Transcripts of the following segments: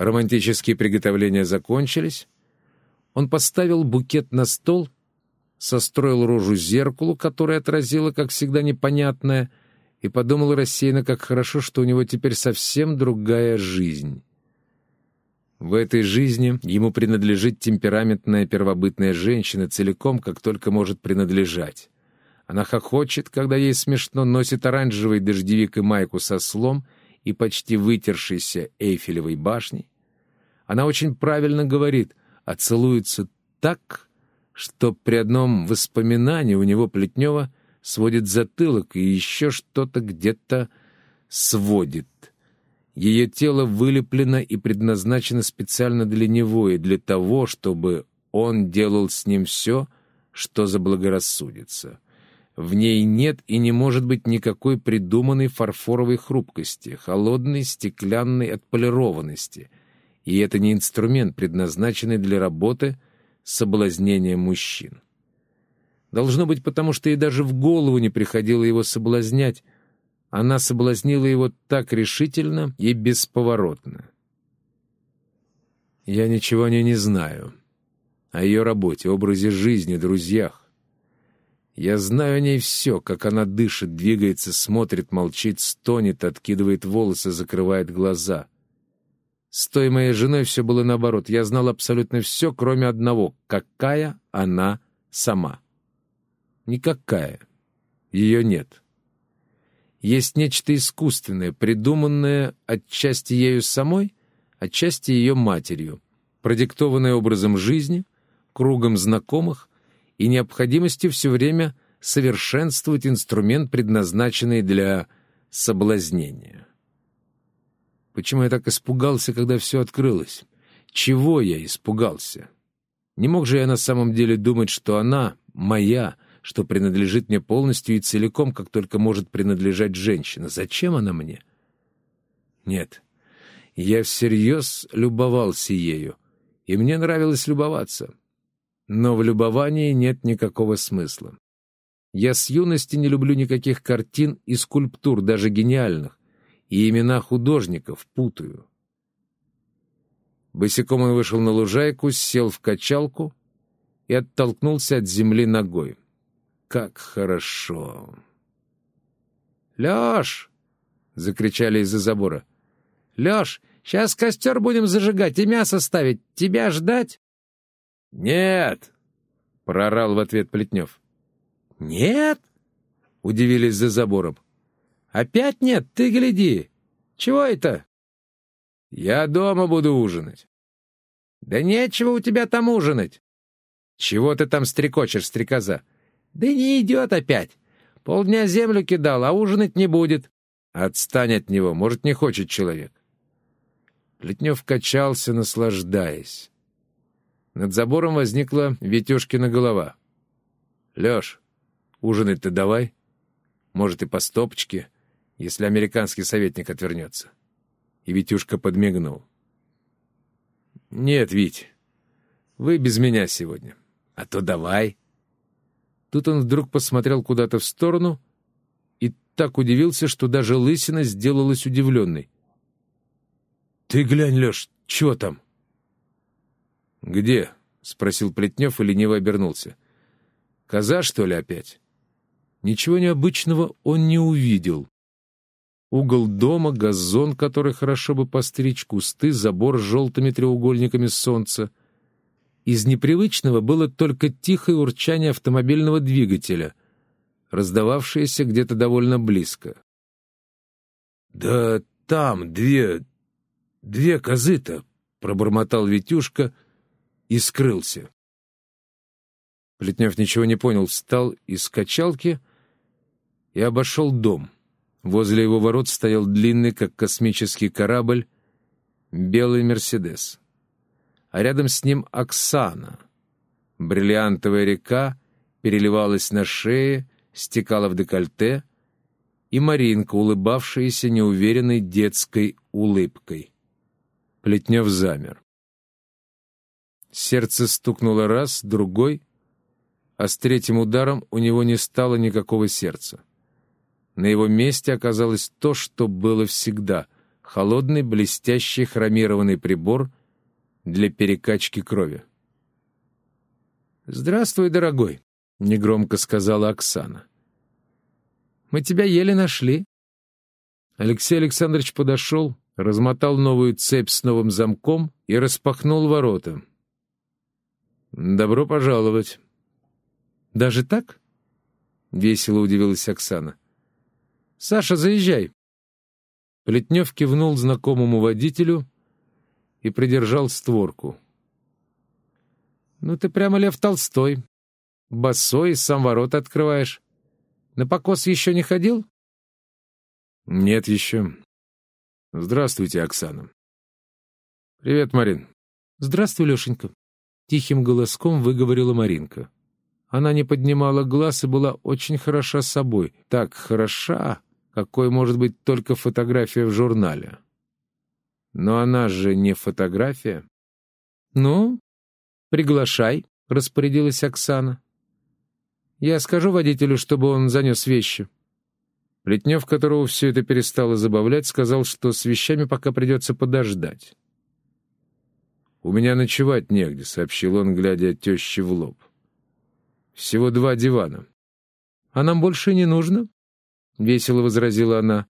Романтические приготовления закончились. Он поставил букет на стол, состроил рожу зеркалу, которое отразило, как всегда, непонятное, и подумал рассеянно, как хорошо, что у него теперь совсем другая жизнь. В этой жизни ему принадлежит темпераментная первобытная женщина целиком, как только может принадлежать. Она хохочет, когда ей смешно, носит оранжевый дождевик и майку со слом и почти вытершейся Эйфелевой башней. Она очень правильно говорит, а целуется так, что при одном воспоминании у него Плетнева сводит затылок и еще что-то где-то сводит. Ее тело вылеплено и предназначено специально для него и для того, чтобы он делал с ним все, что заблагорассудится. В ней нет и не может быть никакой придуманной фарфоровой хрупкости, холодной, стеклянной отполированности. И это не инструмент, предназначенный для работы соблазнения мужчин. Должно быть потому, что ей даже в голову не приходило его соблазнять, она соблазнила его так решительно и бесповоротно. Я ничего о ней не знаю. О ее работе, образе жизни, друзьях. Я знаю о ней все, как она дышит, двигается, смотрит, молчит, стонет, откидывает волосы, закрывает глаза. С той моей женой все было наоборот. Я знал абсолютно все, кроме одного — какая она сама. Никакая. Ее нет есть нечто искусственное, придуманное отчасти ею самой, отчасти ее матерью, продиктованное образом жизни, кругом знакомых и необходимостью все время совершенствовать инструмент, предназначенный для соблазнения. Почему я так испугался, когда все открылось? Чего я испугался? Не мог же я на самом деле думать, что она, моя, что принадлежит мне полностью и целиком, как только может принадлежать женщина. Зачем она мне? Нет, я всерьез любовался ею, и мне нравилось любоваться. Но в любовании нет никакого смысла. Я с юности не люблю никаких картин и скульптур, даже гениальных, и имена художников путаю. Босиком он вышел на лужайку, сел в качалку и оттолкнулся от земли ногой как хорошо!» «Лёш!» — закричали из-за забора. «Лёш, сейчас костер будем зажигать и мясо ставить. Тебя ждать?» «Нет!» — прорал в ответ Плетнев. «Нет?» — удивились за забором. «Опять нет? Ты гляди! Чего это?» «Я дома буду ужинать». «Да нечего у тебя там ужинать!» «Чего ты там стрекочешь, стрекоза? «Да не идет опять. Полдня землю кидал, а ужинать не будет». «Отстань от него, может, не хочет человек». Плетнев качался, наслаждаясь. Над забором возникла Витюшкина голова. «Леш, ужинать-то давай. Может, и по стопочке, если американский советник отвернется». И Витюшка подмигнул. «Нет, Вить, вы без меня сегодня. А то давай». Тут он вдруг посмотрел куда-то в сторону и так удивился, что даже лысина сделалась удивленной. «Ты глянь, Леш, чего там?» «Где?» — спросил Плетнев и лениво обернулся. «Коза, что ли, опять?» Ничего необычного он не увидел. Угол дома, газон, который хорошо бы постричь, кусты, забор с желтыми треугольниками солнца — из непривычного было только тихое урчание автомобильного двигателя, раздававшееся где-то довольно близко. «Да там две... две козы-то!» — пробормотал Витюшка и скрылся. Плетнев ничего не понял, встал из качалки и обошел дом. Возле его ворот стоял длинный, как космический корабль, белый «Мерседес» а рядом с ним Оксана. Бриллиантовая река переливалась на шее, стекала в декольте, и Маринка, улыбавшаяся неуверенной детской улыбкой. Плетнев замер. Сердце стукнуло раз, другой, а с третьим ударом у него не стало никакого сердца. На его месте оказалось то, что было всегда — холодный блестящий хромированный прибор для перекачки крови. «Здравствуй, дорогой», — негромко сказала Оксана. «Мы тебя еле нашли». Алексей Александрович подошел, размотал новую цепь с новым замком и распахнул ворота. «Добро пожаловать». «Даже так?» — весело удивилась Оксана. «Саша, заезжай». Плетнев кивнул знакомому водителю и придержал створку. «Ну ты прямо Лев Толстой. Босой, сам ворота открываешь. На покос еще не ходил?» «Нет еще. Здравствуйте, Оксана». «Привет, Марин». «Здравствуй, Лешенька», — тихим голоском выговорила Маринка. Она не поднимала глаз и была очень хороша собой. Так хороша, какой может быть только фотография в журнале. Но она же не фотография. «Ну, приглашай», — распорядилась Оксана. «Я скажу водителю, чтобы он занес вещи». Плетнев, которого все это перестало забавлять, сказал, что с вещами пока придется подождать. «У меня ночевать негде», — сообщил он, глядя тещи в лоб. «Всего два дивана». «А нам больше не нужно?» — весело возразила она.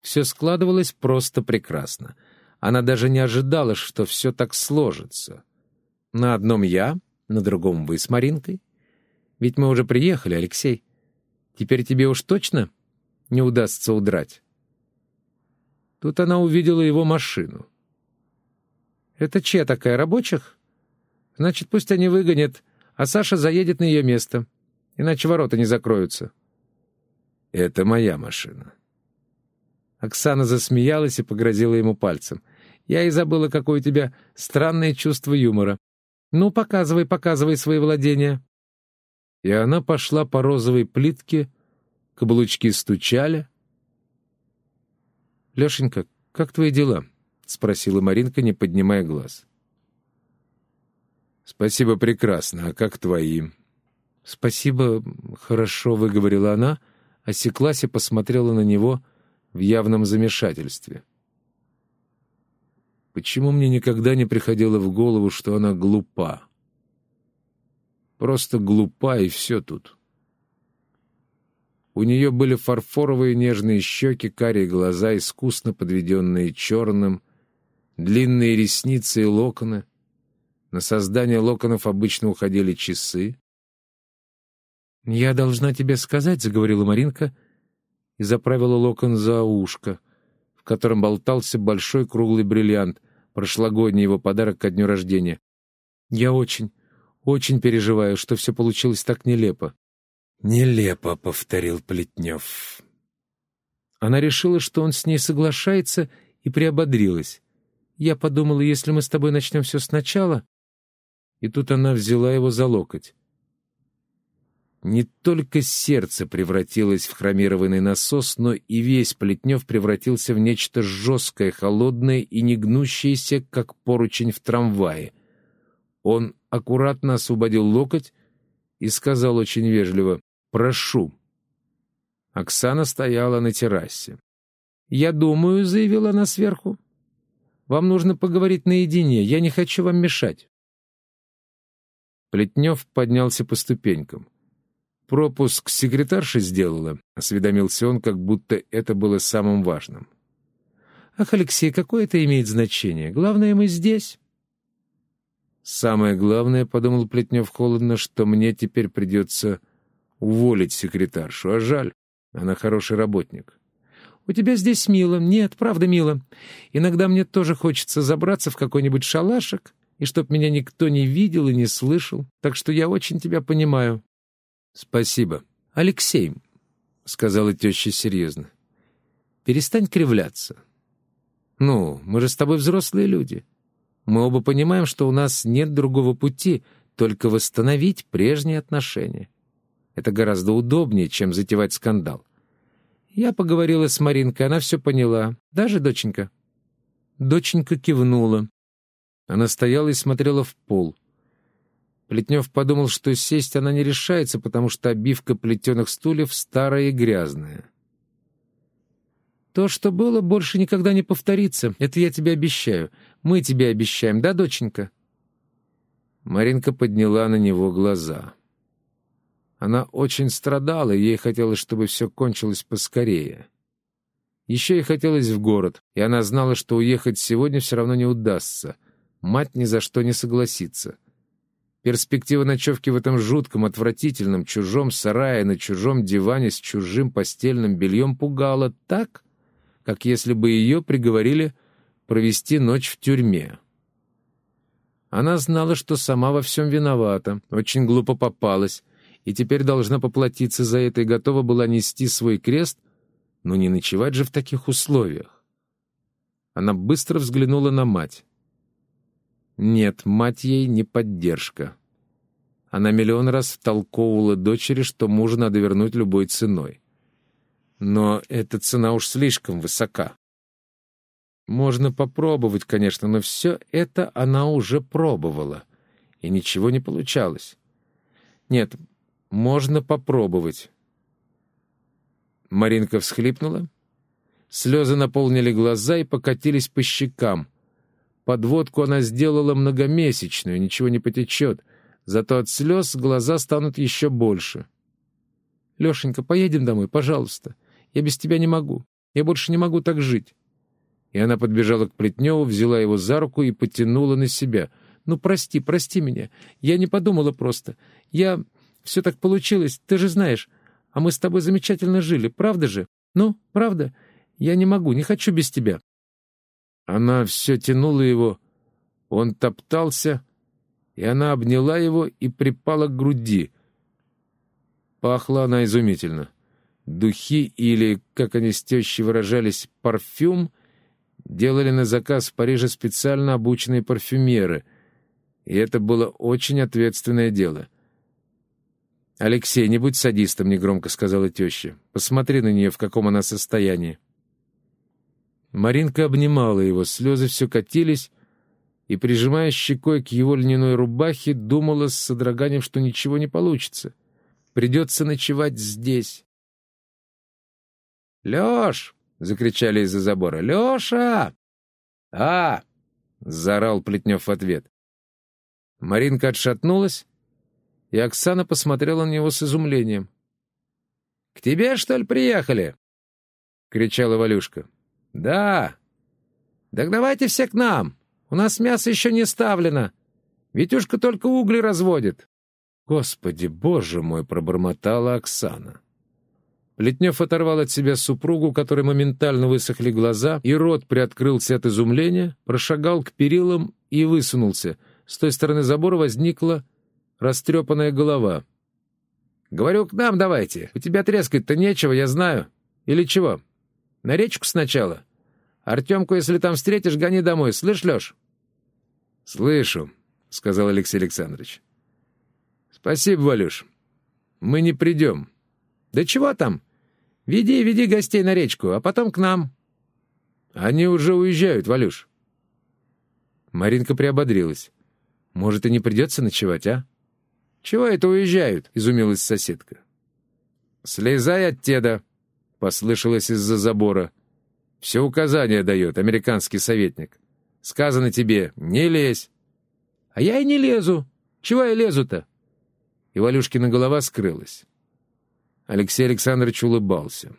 Все складывалось просто прекрасно. Она даже не ожидала, что все так сложится. На одном я, на другом вы с Маринкой. Ведь мы уже приехали, Алексей. Теперь тебе уж точно не удастся удрать. Тут она увидела его машину. «Это чья такая, рабочих? Значит, пусть они выгонят, а Саша заедет на ее место, иначе ворота не закроются». «Это моя машина». Оксана засмеялась и погрозила ему пальцем. «Я и забыла, какое у тебя странное чувство юмора. Ну, показывай, показывай свои владения». И она пошла по розовой плитке, каблучки стучали. «Лешенька, как твои дела?» — спросила Маринка, не поднимая глаз. «Спасибо, прекрасно. А как твои?» «Спасибо, хорошо», — выговорила она, осеклась и посмотрела на него в явном замешательстве. Почему мне никогда не приходило в голову, что она глупа? Просто глупа, и все тут. У нее были фарфоровые нежные щеки, карие глаза, искусно подведенные черным, длинные ресницы и локоны. На создание локонов обычно уходили часы. «Я должна тебе сказать», — заговорила Маринка и заправила локон за ушко, в котором болтался большой круглый бриллиант, прошлогодний его подарок ко дню рождения. «Я очень, очень переживаю, что все получилось так нелепо. «Нелепо», — повторил Плетнев. Она решила, что он с ней соглашается, и приободрилась. Я подумала, если мы с тобой начнем все сначала... И тут она взяла его за локоть. Не только сердце превратилось в хромированный насос, но и весь Плетнев превратился в нечто жесткое, холодное и не гнущееся, как поручень в трамвае. Он аккуратно освободил локоть и сказал очень вежливо Прошу». Оксана стояла на террасе. «Я думаю», — заявила она сверху. «Вам нужно поговорить наедине, я не хочу вам мешать». Плетнев поднялся по ступенькам. «Пропуск секретарша сделала», — осведомился он, как будто это было самым важным. «Ах, Алексей, какое это имеет значение? Главное, мы здесь». «Самое главное, — подумал Плетнев холодно, — что мне теперь придется уволить секретаршу, а жаль, она хороший работник. «У тебя здесь мило. Нет, правда мило. Иногда мне тоже хочется забраться в какой-нибудь шалашик, и чтоб меня никто не видел и не слышал. Так что я очень тебя понимаю». «Спасибо». «Алексей», — сказала теща серьезно, — «перестань кривляться. Ну, мы же с тобой взрослые люди. Мы оба понимаем, что у нас нет другого пути, только восстановить прежние отношения. Это гораздо удобнее, чем затевать скандал. Я поговорила с Маринкой, она все поняла. Даже доченька. Доченька кивнула. Она стояла и смотрела в пол. Плетнев подумал, что сесть она не решается, потому что обивка плетеных стульев старая и грязная. То, что было, больше никогда не повторится. Это я тебе обещаю. Мы тебе обещаем, да, доченька?» Маринка подняла на него глаза. Она очень страдала, и ей хотелось, чтобы все кончилось поскорее. Еще ей хотелось в город, и она знала, что уехать сегодня все равно не удастся. Мать ни за что не согласится. Перспектива ночевки в этом жутком, отвратительном, чужом сарае на чужом диване с чужим постельным бельем пугала так, как если бы ее приговорили провести ночь в тюрьме. Она знала, что сама во всем виновата, очень глупо попалась, и теперь должна поплатиться за это и готова была нести свой крест, но не ночевать же в таких условиях. Она быстро взглянула на мать. Нет, мать ей не поддержка. Она миллион раз втолковывала дочери, что мужа надо вернуть любой ценой. Но эта цена уж слишком высока. Можно попробовать, конечно, но все это она уже пробовала, и ничего не получалось. Нет, можно попробовать. Маринка всхлипнула. Слезы наполнили глаза и покатились по щекам. Подводку она сделала многомесячную, ничего не потечет, зато от слез глаза станут еще больше. «Лешенька, поедем домой, пожалуйста. Я без тебя не могу. Я больше не могу так жить». И она подбежала к Плетневу, взяла его за руку и потянула на себя. «Ну, прости, прости меня. Я не подумала просто. Я... Все так получилось, ты же знаешь. А мы с тобой замечательно жили, правда же? Ну, правда? Я не могу, не хочу без тебя». Она все тянула его. Он топтался, и она обняла его и припала к груди. Пахла она изумительно. Духи или, как они с выражались, парфюм делали на заказ в Париже специально обученные парфюмеры, и это было очень ответственное дело. «Алексей, не будь садистом», — негромко сказала теща. «Посмотри на нее, в каком она состоянии». Маринка обнимала его, слезы все катились, и, прижимая щекой к его льняной рубахе, думала с содроганием, что ничего не получится. Придется ночевать здесь. «Леш!» — закричали из-за забора. «Леша!» «А!» — заорал Плетнев в ответ. Маринка отшатнулась, и Оксана посмотрела на него с изумлением. «К тебе, что ли, приехали?» — кричала Валюшка. «Да». «Так давайте все к нам. У нас мясо еще не ставлено. Витюшка только угли разводит». «Господи, боже мой!» — пробормотала Оксана. Плетнев оторвал от себя супругу, которой моментально высохли глаза, и рот приоткрылся от изумления, прошагал к перилам и высунулся. С той стороны забора возникла растрепанная голова. «Говорю, к нам давайте. У тебя трескать-то нечего, я знаю. Или чего? На речку сначала. Артемку, если там встретишь, гони домой. Слышь, Леш?» «Слышу», — сказал Алексей Александрович. «Спасибо, Валюш. Мы не придем». «Да чего там? Веди, веди гостей на речку, а потом к нам». «Они уже уезжают, Валюш». Маринка приободрилась. «Может, и не придется ночевать, а?» «Чего это уезжают?» — изумилась соседка. «Слезай от теда», — послышалось из-за забора. «Все указания дает американский советник. Сказано тебе, не лезь». «А я и не лезу. Чего я лезу-то?» И Валюшкина голова скрылась. Алексей Александрович улыбался.